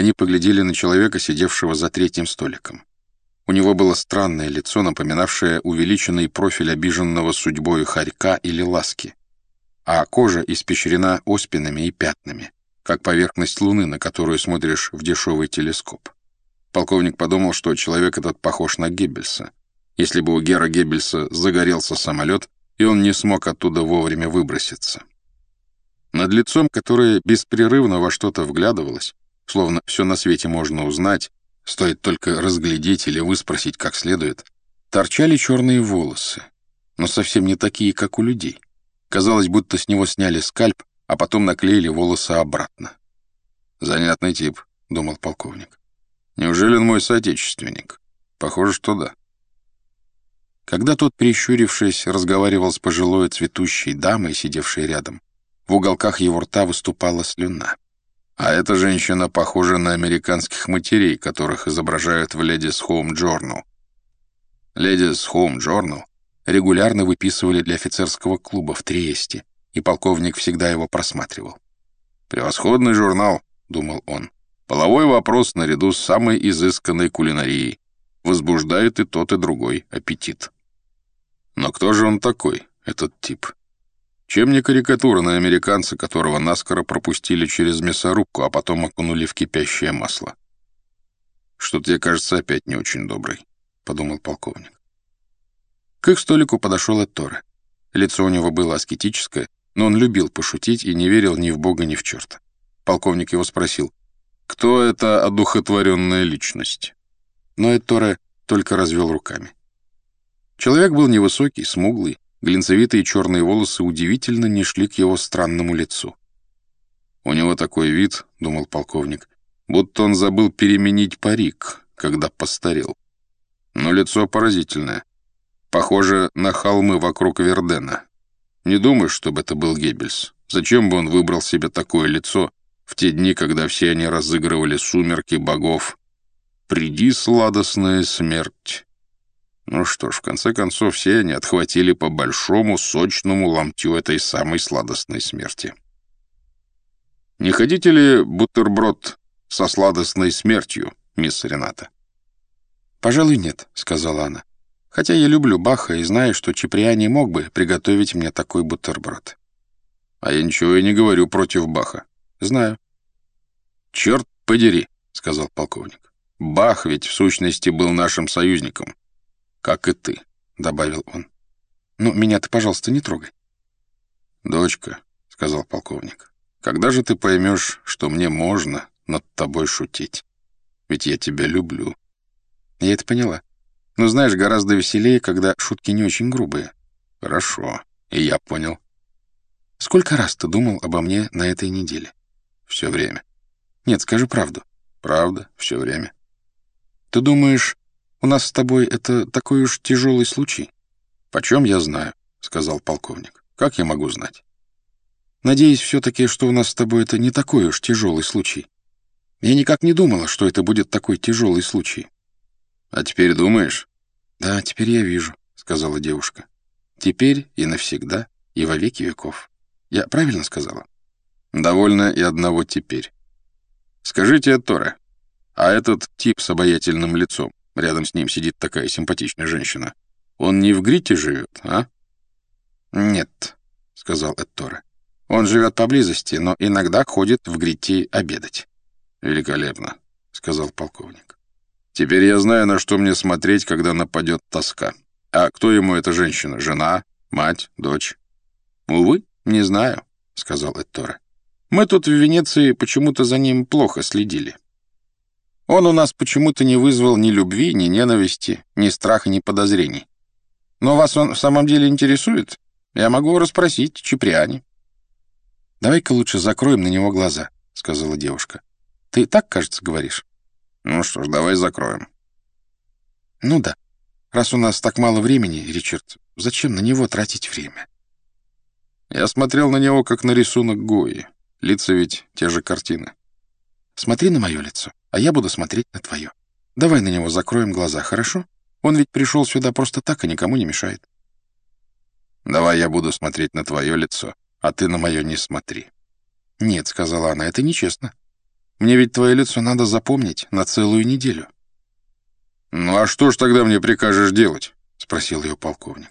Они поглядели на человека, сидевшего за третьим столиком. У него было странное лицо, напоминавшее увеличенный профиль обиженного судьбой хорька или ласки, а кожа испещрена оспинами и пятнами, как поверхность луны, на которую смотришь в дешевый телескоп. Полковник подумал, что человек этот похож на Геббельса. Если бы у Гера Геббельса загорелся самолет, и он не смог оттуда вовремя выброситься. Над лицом, которое беспрерывно во что-то вглядывалось, словно все на свете можно узнать, стоит только разглядеть или выспросить как следует, торчали черные волосы, но совсем не такие, как у людей. Казалось, будто с него сняли скальп, а потом наклеили волосы обратно. «Занятный тип», — думал полковник. «Неужели он мой соотечественник? Похоже, что да». Когда тот, прищурившись, разговаривал с пожилой цветущей дамой, сидевшей рядом, в уголках его рта выступала слюна. А эта женщина похожа на американских матерей, которых изображают в Ladies Home Journal. Ladies Home Journal регулярно выписывали для офицерского клуба в Триесте, и полковник всегда его просматривал. «Превосходный журнал», — думал он. «Половой вопрос наряду с самой изысканной кулинарией. Возбуждает и тот, и другой аппетит». Но кто же он такой, этот тип? Чем не карикатура на американца, которого наскоро пропустили через мясорубку, а потом окунули в кипящее масло? Что-то я, кажется, опять не очень добрый, — подумал полковник. К их столику подошел Этторе. Лицо у него было аскетическое, но он любил пошутить и не верил ни в Бога, ни в черта. Полковник его спросил, кто это одухотворенная личность? Но Этторе только развел руками. Человек был невысокий, смуглый, Глинцевитые черные волосы удивительно не шли к его странному лицу. «У него такой вид», — думал полковник, — «будто он забыл переменить парик, когда постарел. Но лицо поразительное. Похоже на холмы вокруг Вердена. Не думаешь, чтобы это был Геббельс? Зачем бы он выбрал себе такое лицо в те дни, когда все они разыгрывали сумерки богов? Приди, сладостная смерть». Ну что ж, в конце концов, все они отхватили по большому, сочному ломтю этой самой сладостной смерти. «Не хотите ли бутерброд со сладостной смертью, мисс Рената?» «Пожалуй, нет», — сказала она. «Хотя я люблю Баха и знаю, что Чиприани мог бы приготовить мне такой бутерброд». «А я ничего и не говорю против Баха». «Знаю». «Черт подери», — сказал полковник. «Бах ведь в сущности был нашим союзником как и ты», — добавил он. «Ну, меня ты, пожалуйста, не трогай». «Дочка», — сказал полковник, — «когда же ты поймешь, что мне можно над тобой шутить? Ведь я тебя люблю». Я это поняла. Но знаешь, гораздо веселее, когда шутки не очень грубые. Хорошо, и я понял. Сколько раз ты думал обо мне на этой неделе? Все время. Нет, скажи правду. Правда, все время. Ты думаешь, у нас с тобой это такой уж тяжелый случай. Почем я знаю, сказал полковник. Как я могу знать? Надеюсь все-таки, что у нас с тобой это не такой уж тяжелый случай. Я никак не думала, что это будет такой тяжелый случай. А теперь думаешь? Да, теперь я вижу, сказала девушка. Теперь и навсегда, и во веки веков. Я правильно сказала? Довольно и одного теперь. Скажите, Тора, а этот тип с обаятельным лицом, Рядом с ним сидит такая симпатичная женщина. Он не в Грите живет, а? Нет, сказал Этторе. Он живет поблизости, но иногда ходит в Грите обедать. Великолепно, сказал полковник. Теперь я знаю, на что мне смотреть, когда нападет тоска. А кто ему эта женщина? Жена? Мать? Дочь? Увы, не знаю, сказал Этторе. Мы тут в Венеции почему-то за ним плохо следили. Он у нас почему-то не вызвал ни любви, ни ненависти, ни страха, ни подозрений. Но вас он в самом деле интересует? Я могу расспросить Чиприани. «Давай-ка лучше закроем на него глаза», — сказала девушка. «Ты так, кажется, говоришь?» «Ну что ж, давай закроем». «Ну да. Раз у нас так мало времени, Ричард, зачем на него тратить время?» Я смотрел на него, как на рисунок Гои. Лица ведь те же картины. Смотри на мое лицо, а я буду смотреть на твое. Давай на него закроем глаза, хорошо? Он ведь пришел сюда просто так и никому не мешает. Давай я буду смотреть на твое лицо, а ты на мое не смотри. Нет, — сказала она, — это нечестно. Мне ведь твое лицо надо запомнить на целую неделю». «Ну а что ж тогда мне прикажешь делать?» — спросил ее полковник.